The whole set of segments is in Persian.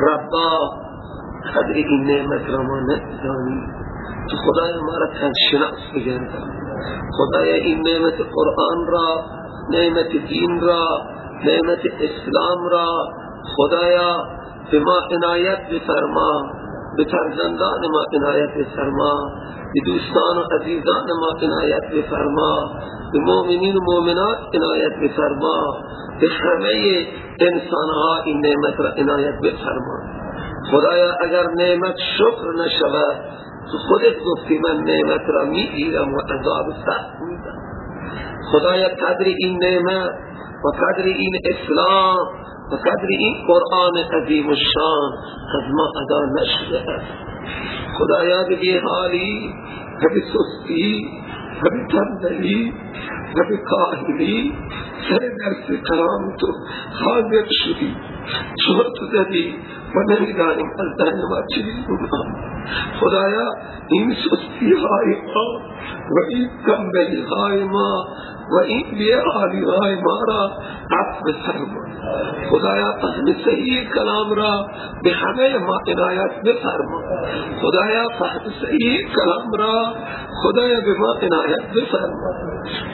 ربا. قدر این نعمت را ما ندانی تو خدای ما را تنشناس بگردن خدای این نعمت قرآن را نعمت دین را نعمت اسلام را خدایا به ما عنایت بفرما. به فرزندان ما عنایت بفرما به دوستان و عزیزان ما عنایت بفرما به مؤمنین و مؤمنات عنایت بفرما به همه انسانها این نعمت را عنایت بفرما. خدایا اگر نعمت شکر نشود تو خودت گفتی من نعمت را می‌گیرم و عذاب سخت میدم خدایا قدر این نعمت و قدر این اسلام و قدر این قرآن عظیم و شان از ما ادا نشده. است خدایا به حالی و به سستی و به تنبلی و به کاهلی سر درس کلام تو حاضر شدی چون تو زدی. نکلتا ہے خدایا، ان سستی وہی کم گئی وہی مارا آپ میں سرما خدایا فہم صحیح کلام را بے ہمیں ماں میں سرما خدایا فہم صحیح کلام را خدایا بے ماں میں سرما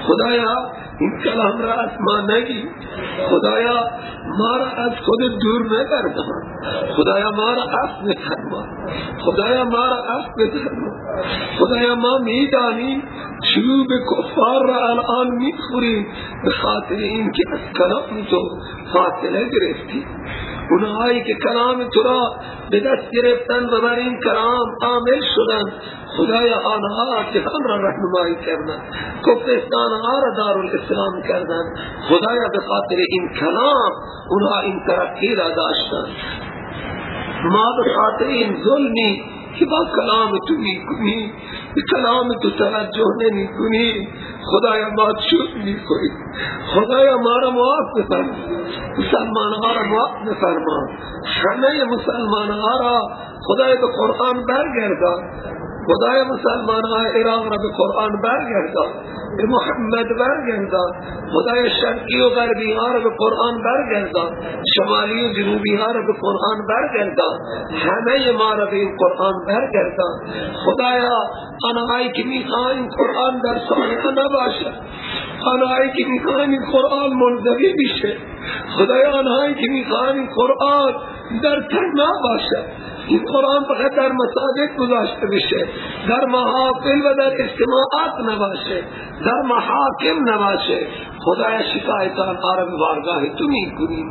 خدایا این کلام را از ما نگی. خدایا ما را از خود دور نگردان. خدایا ما را عفو فرما خدایا ما را عفو فرما خدایا ما میدانی چوب کفار را الان می‌خوری به خاطر اینکه از کلام تو فاصله گرفتی اونهایی که کلام تو را به دست گرفتن و بر این کلام عامل شدن خدای آنها جهان را رحمایی کردن کفرستانها را دار الاسلام کردن خدایا به خاطر این کلام اونها این ترقی را داشتن ما به خاطر این ظلمی که با کلام تو می به کلام تو توجه نمی کنی خدایا ما چود می کنی خدایا ما را معاف بفرما. مسلمان ها را معاف بفرما. همه مسلمان ها را خدای به قرآن برگردان. خدای مسلمان های ایران را به قرآن برگردان به محمد برگردان خدای شرقی و غربی ها را به قرآن برگردان شمالی و جنوبی ها را به قرآن برگردان همه ما را به این قرآن برگردان خدایا آنهایی که می‌خواهیم قرآن در سانه نباشد آنهایی که می‌خواهیم قرآن منزوی بشه. خدایا آنهایی که می‌خواهیم قرآن در تنها باشد این قرآن فقط در مساجد گذاشته بشه در محافل و در اجتماعات نباشه. در محاکم نباشه. خدای شکایتان آرم بارگاه تو می کنی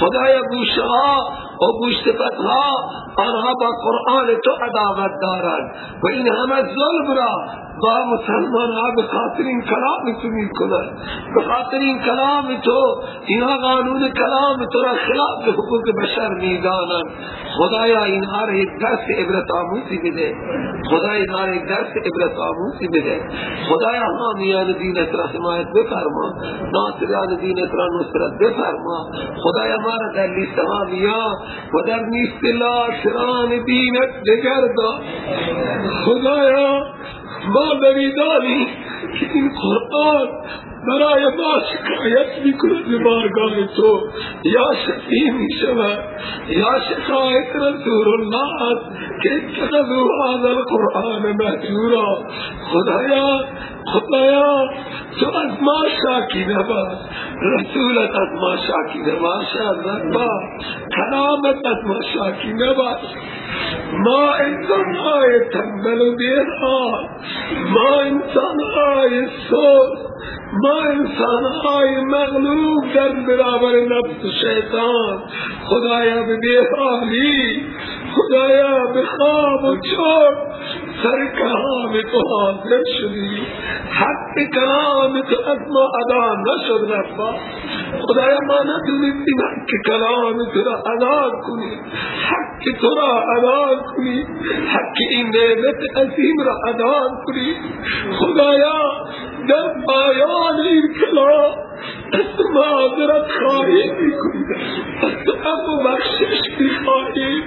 خدای گوشها و گوشتفتها آنها با قرآن تو عداوت دارند. و این همه ظلم را با مسلمان ها به خاطر این کلام تو می کنند به خاطر این کلام تو اینها قانون کلام تو را خلاف حقوق بشر می دانند خدایا اینها را یک درس عبرت آموزی بده. خدای اینها را یک درس عبرت آموزی بده. خدایا حامیان دینت را حمایت بفرما. ناصران دینت را نصرت بفرما. خدایا ما را در لیست حامیان و در نیست لاشران دینت بگردا خدایا ما نمیدانی که این قرآن برای ما شکایت می‌کند به بارگاه تو. یا شفی می شود یا شکایت رسول الله است که اتخذو هذا القرآن مهجورا خدایا خدایا تو از ما شاکی نباش. رسولت از ما شاکی نباشد ربا کلامت از ما شاکی نباش ما انسان های تنبل و بیرها ما انسان های سوز ما انسان های مغلوب در برابر نفس شیطان. خدایا به بیحالی خدایا به خواب و چور سر کلام تو حاضر شدی. حق کلام تو از ما ادا نشد رفا. خدایا ما ندونستیم حق کلام تو را ادا کنی. حق تو را ادا کنی. حق این نعمت عظیم را ادا کنی. خدایا در پایان این کلام معذرت خواهی می‌کنی از تو بخشش می‌خواهی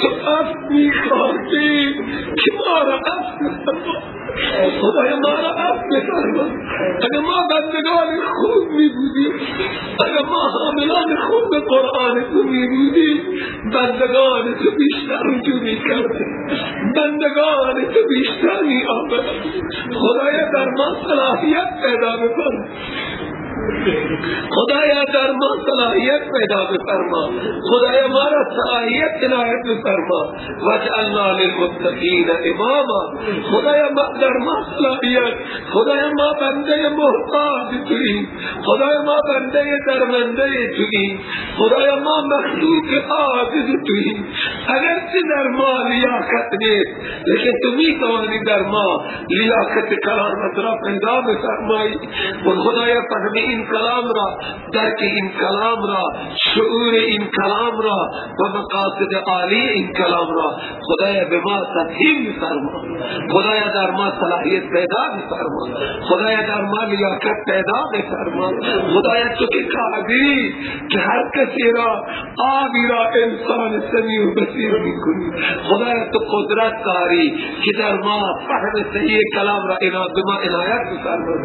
تو اف می‌خواهی که ما را اف خدای ما را عفو بفرما. اگر ما بندگان خوب می بودیم اگر ما حاملان خوب قرآن تو می بودیم بندگان تو بیشتر رجوع می کردیم بندگان تو بیشتر می آمد خدای در ما صلاحیت پیدا بفرما خدایا در ما صلاحیت پیدا بفرما. خدایا ما را صلاحیت عنایت بفرما. وجعلنا للمتقین اماما. خدایا ما در ما صلاحیت. خدایا ما بنده محتاج توی خدایا ما بنده درمنده توی خدایا ما مخلوق عاجز توی اگر چه در ما لیاقت نیست لیکن تو می توانی در ما لیاقت کلامت را پیدا بفرمایی. و خدایا فهمی این کلام را درک این کلام را شعور این کلام را و مقاصد عالی این کلام را خدای به ما تفهیم فرما خدای در ما صلاحیت پیدا فرما خدای در ما لیاقت پیدا فرما خدای تو که قادری که هر کسی را آبی را انسان سمیع و بسیر می‌کنی. خدای تو قدرت داری که در ما فهم صحیح کلام را به ما عنایت بفرما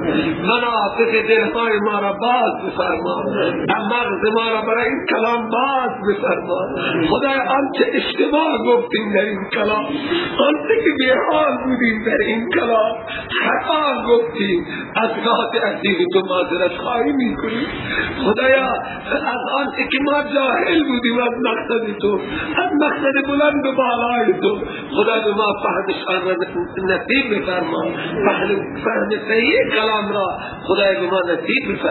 منافق دلهای ما را باز بفرما مغز ما را برای این کلام باز بفرما خدای آنچه اشتباه گفتیم در این کلام آنچه که بیحال بودیم در این کلام خطا گفتیم. از ذات عزیز تو معذرت خواهی می‌کنیم. خدایا از آنچه که ما جاهل بودیم از مقصد تو از مقصد بلند و بالای تو خدا به ما فهمشان را نصیب بفرما. فهم صحیح کلام را خدای به ما نصیب بفرما.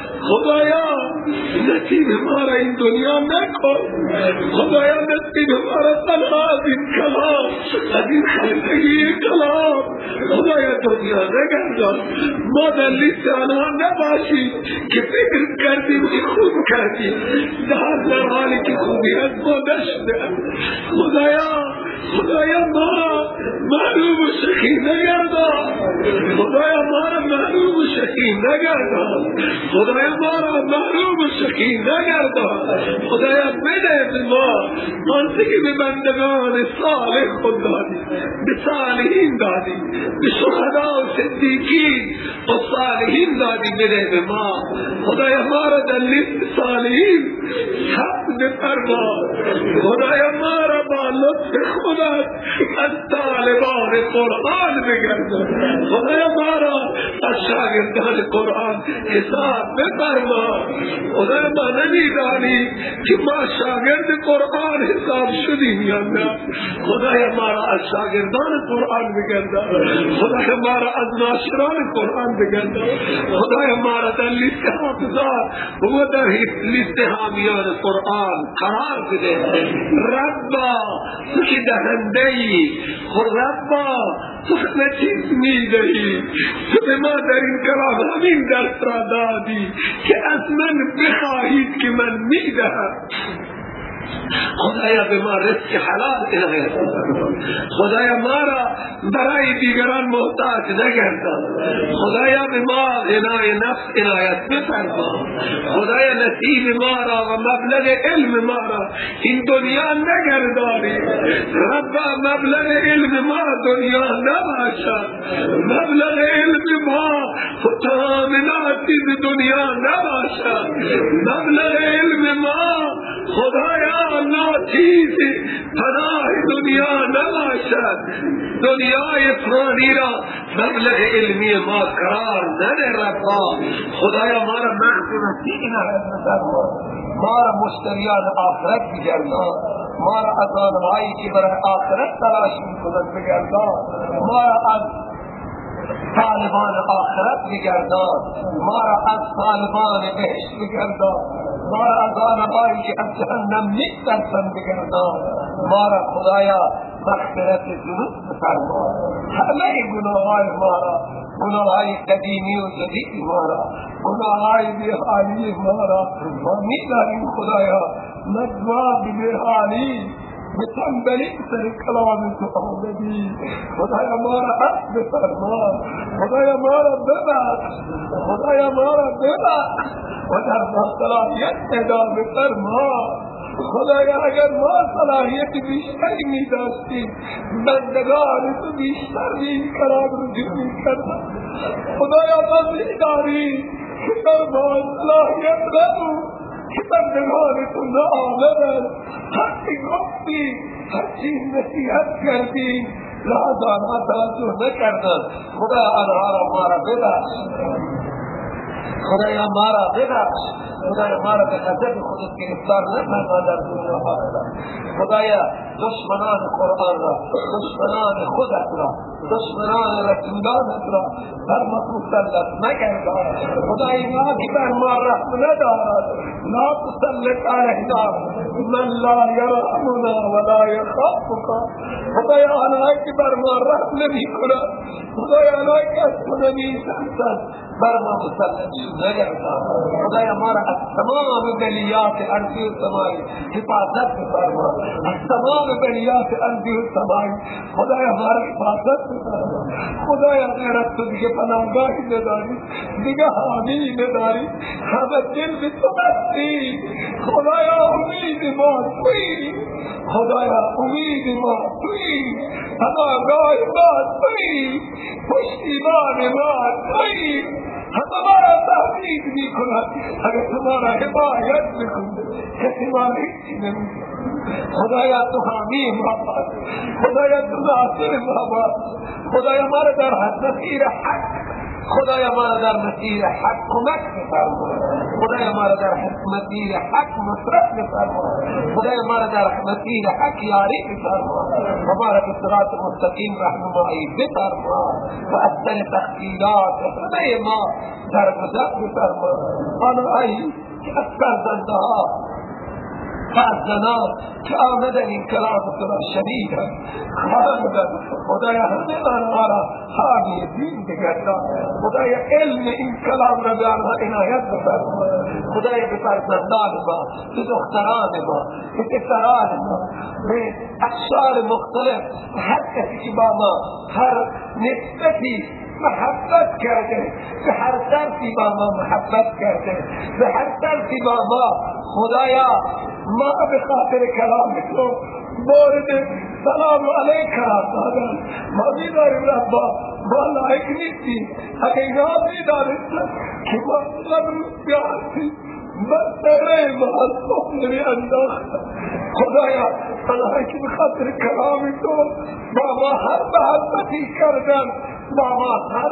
خدایا نصیب ما این دنیا نکن. خدایا نصیب ما را تنها از این کلام از این خلقگی کلام. خدایا دنیا نگردان. ما در لیست آنها نباشیم که فکر کردیم که خوب کردیم. در حالی که خوبی از ما نشده. خدایا خدایا ما معلوم و شخی نگردان. خدایا ما را معلوم و شخی نگردان. خدایا ما را محروم و شکی نگردان. خدایا بده به ما. آنچه که به بندگان صالح خود دادی. به صالحین دادی. به شهدا و صدیقین و صالحین دادی بده به ما. خدایا ما را در لیست صالحین ثبت بفرما خدایا ما را با لطف خودت از طالبان قرآن بگردان خدایا ما را از شاگردان قرآن حساب بفرما. خدا ما نمیدانی که ما شاگرد قرآن حساب شدیم یا نه. خدای ما را از شاگردان قرآن خدای ما را از ناشران قرآن بگردان خدای ما را در لیست حافظات و در لیست حامیان قرآن قرار بده. ربا تو که دهنده ای ربا تو همه چیز می‌دهی؟ تو به ما در این کلام همین درس را دادی که از من بخواهید که من می‌دهم. خدایا به ما رزق حلال عنایت خدایا ما را برای دیگران محتاج نگردان. خدایا به ما غنای نفس عنایت بفرما. خدایا نصیب ما را و مبلغ علم ما را این دنیا نگردانی ربا مبلغ علم ما دنیا نباشد. مبلغ علم ما تامنات دنیا نباشد. مبلغ علم ما خدایا ناچیز پناه دنیا نباشد. دنیای فانی را مبلغ علمی ما قرار نده ربا. خدایا ما را محض نصیب ما را مشتریان آخرت بگردان. ما را از آنهایی که برای آخرت تلاش می‌کنند بگردان. ما را از طالبان آخرت بگردان. ما را از طالبان بهشت بگردان. آنهایی که از جهنم نیستن بگردان ما را خدایا مغفرت ذنوب بفرما همه گناه های ما را گناه های قدیمی و جدید ما را گناه های بیحالی ما را ما میدانیم خدایا نجوا بیحالی به تنبلی سر کلام تو آمدی خدایا ما را عفو فرما خدایا ما را ببخش خدایا ما را ببخش و در ما. صلاحیت ادامه فرما خدایا اگر ما صلاحیت بیشتری می داشتیم بندگان تو بیشتر به این کلام رجوع می کردن خدایا ما داری که در ما صلاحیت نبود که بندگان تو نآمدن هرچی گفتی هرچی نصیحت کردی لحظه آنها توجه نکردن. خدا آنها را ما را ببخش. خدایا ما را ببخش. خدایا ما را به غضب خودت گرفتار نفرما در دنیا آخرت خدایا دشمنان قرآن را دشمنان خودت را دشمنان رسولانت را بر ما مسلط نگردان خدای ما که بر ما رحم ندارد. لا تسلط علینا. من لا یرحمنا ولا یخافک. خدایا آنهایی که بر ما رحم نمی کند خدایا آنهایی که از تو نمی بر ما مسلط نگردان خدایا ما را از تمام بلیات ارضی و سمائی حفاظت بفرما از تمام بلیات ارضی و سمائی خدایا ما را حفاظت بفرما خدایا غیرت تو دیگه پناهگاهی نداری دیگه حامی نداری همه دل به تو بستی خدایا امید ما توی. خدایا امید ما توی. پناهگاه ما توی. پشتیبان ما توی. ہمارا تحقیق بھی کھلا اگر تمہارا حمایت بھی کھل کسی مالی نہیں خدایا تو حامی بابا خدایا تو ناصر بابا خدایا ہمارے در حد نصیر حق خدای ما در مسیر حق کمک بفرما خدای ما در مسیر حق مصرف بفرما خدای ما در مسیر حق یاری بفرما و ما را به صراط مستقیم رهنمایی بفرما و اثر تخیلات همه ما در گذر بفرما آنهایی که از فرزنده ها زنان که آمدن این کلام تو را شنیدن خواندن خدایا همه آنها را حامی دین بگردان خدایا علم این کلام را به آنها عنایت بفرما خدایا به فرزندان ما به دختران ما به پسران ما به اقشار مختلف هر کسی که با ما هر نسبتی محبت کرده به هر طرفی با ما محبت کرده به هر طرفی با ما خدایا ما به خاطر کلام تو مورد سلام علیک قرار دادن ما میداریم ربا ما لایک نیستیم. اگر اینا میدارستن که ما صبر بیارسی مسئله ما از مؤمنی انداخت خدایا الله که بخاطر کلام تو. ما هر محبتی کردن ما هر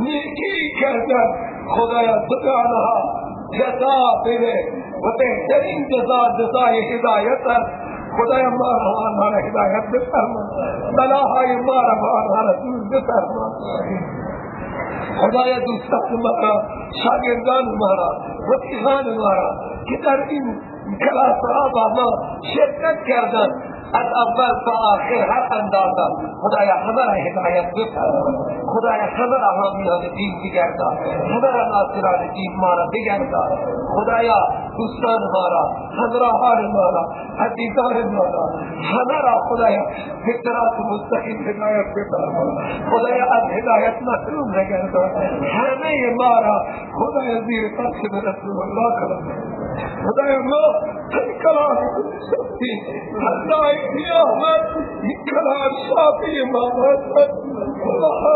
نیکی کردن خدایا تو آنها جزا بده. و بهترین جزا جزای هدایت است. خدای ما را آنها را هدایت بفرما بلاهای ما را با آنها را دور بفرما خدای دوستان ما را شاگردان ما را رفیقان ما را که در این کلاس ها با ما شرکت کردن از اول تا آخر هر اندازه خدایا همه را هدایت بفرما خدایا همه را حامیان دین بگردا همه را ناصران دین ما را بگردا خدایا حسن ہارا حضرہ ہار مارا حتیثار مارا حضرا خدایا فکرا تو مستقل ہدایت کے طرح ہوا خدایا، اب ہدایت مطلوب ہے کہتا ہے ہمیں یہ مارا خدا زیر پکش میں رسول اللہ کر خدا کلاسی اللہ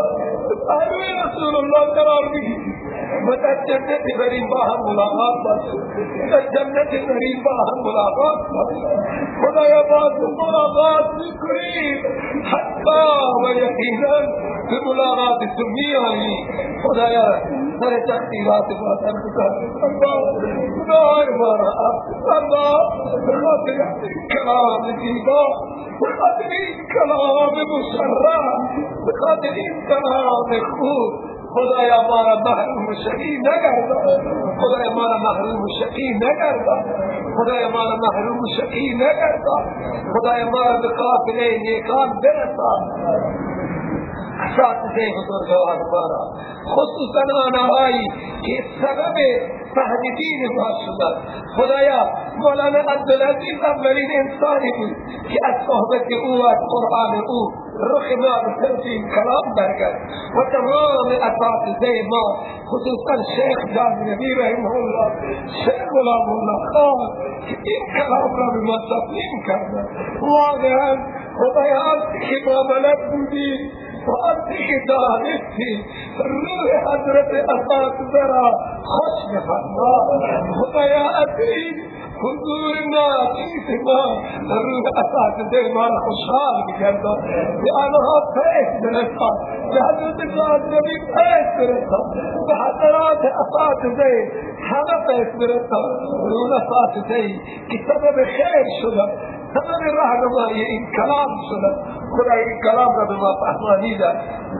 رسول اللہ کرار بھی مدد جنت غریب باہر ملاقات بس مدد جنت غریب باہر ملاقات بس خدا یا بات ملاقات قریب حتی و یقینا پھر ملاقات سنی ہوئی خدا یا سر تختی بات بات اللہ خدا ہمارا اللہ کلام جیبا بقدر کلام مسرع بقدر کلام خوب خدایا ما را محروم شقی نگردا خدایا ما را محروم شقی نگردا خدایا ما را محروم شقی نگردا خدایا ما را به قافله نیکان برسان. اساتذه بزرگوار ما را. خصوصا آنهایی که سبب فهم دین ما شدن خدایا مولانا عبدالعزیز اولین انسانی بود که از صحبت او و از قرآن او رخ ما به این کلام برگرد. و تمام اساتذه ما خصوصا شیخ جانبی رحمه الله شیخ غلام الله خان که این کلام را به ما تسلیم کردن واقعا خدایا که ما بلد بودیم وقتی که دانستی روح حضرت اساتذه را خوش بفرما. خدایا عزیز حضور الناس ما الأساس زي ما أنا خوشحال بجد لأنا ها فيس بنسا لحضرت الناس نبي فيس بنسا بحضرات أساس زي حنا فيس بنسا ولون أساس زي كسبب خير شدة. سبب الرهنمائي يعني إن كلام شدة. خدا این کلام را به ما فهمانیده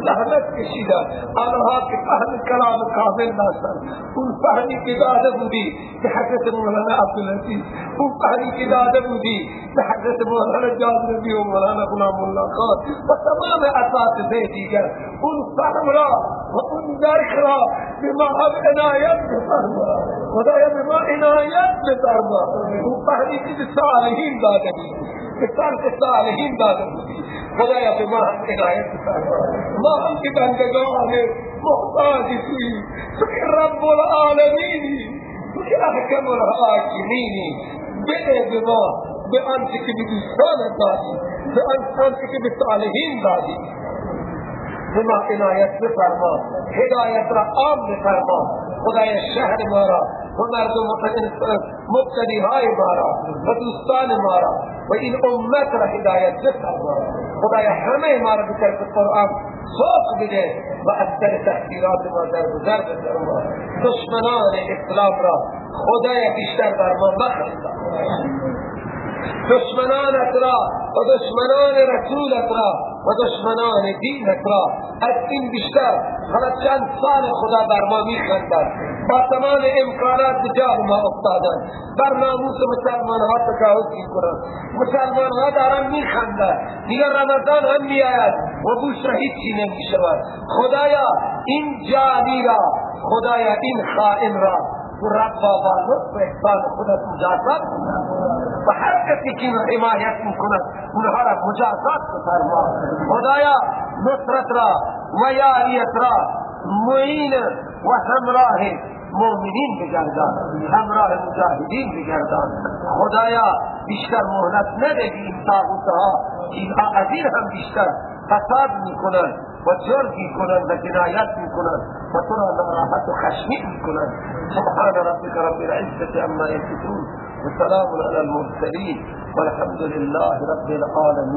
لعنت کشیده. آنها که فهم کلام کامل داشتن اون فهمی که داده بودی به حضرت مولانا عبدالعزیز. اون فهمی که داده بودی به حضرت مولانا جاذبی و مولانا غلام الله خان و تمام اساتذه دیگر. اون فهم را و اون درک را به ما هم عنایت بفرما. خدایا به ما عنایت بفرما. اون فهمی که به صالحین داده به کتاب کتنا علیہ بات ہوتی خدا یا تو ہم کے لائے ماں ہم کی محتاج تھی۔ رب العالمین۔ احکم الحاکمین۔ بے بما بأنت كبد إنسان دادي بأنت كبد صالحين دادي بما عنایت بفرما ہدایت را عام بفرما خدای شهر مارا۔ و مردم مقتدی مارا۔ و مارا۔ و این امت را هدایت بفرما خدای همه ما را به طرف قرآن سوق بده و از در تحقیرات ما در گذر بفرما دشمنان اسلام را خدای بیشتر بر ما مخلصا دشمنانت را و دشمنان رسولت را و دشمنان دینت را از این بیشتر حالا چند سال خدا بر ما میخندد. با تمام امکانات جا ما افتادن بر ناموس مسلمان ها تجاوز می‌کنن مسلمان ها دارن میخندن دیگر رمضان هم میآید و بو شهید چی نمی‌شود. خدایا این جانی را خدایا این خائن را رب بابا لطف احسان خودت مجازات و هر کسی که حمایت می‌کند اونها را مجازات بفرما. خدایا نصرت را و یاریت را معین و همراه مؤمنین بگردان همراه مجاهدین بگردان. خدایا بیشتر مهلت نده این تاغوتها اینها از این هم بیشتر فساد می‌کنن و جرم می‌کنن و جنایت می‌کنن و تو را ناراحت و خشمین می‌کنن. سبحان ربك رب العزة عما يصفون وسلام على المرسلين والحمد لله رب العالمين